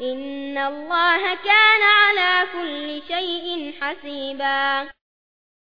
إن الله كان على كل شيء حسيبا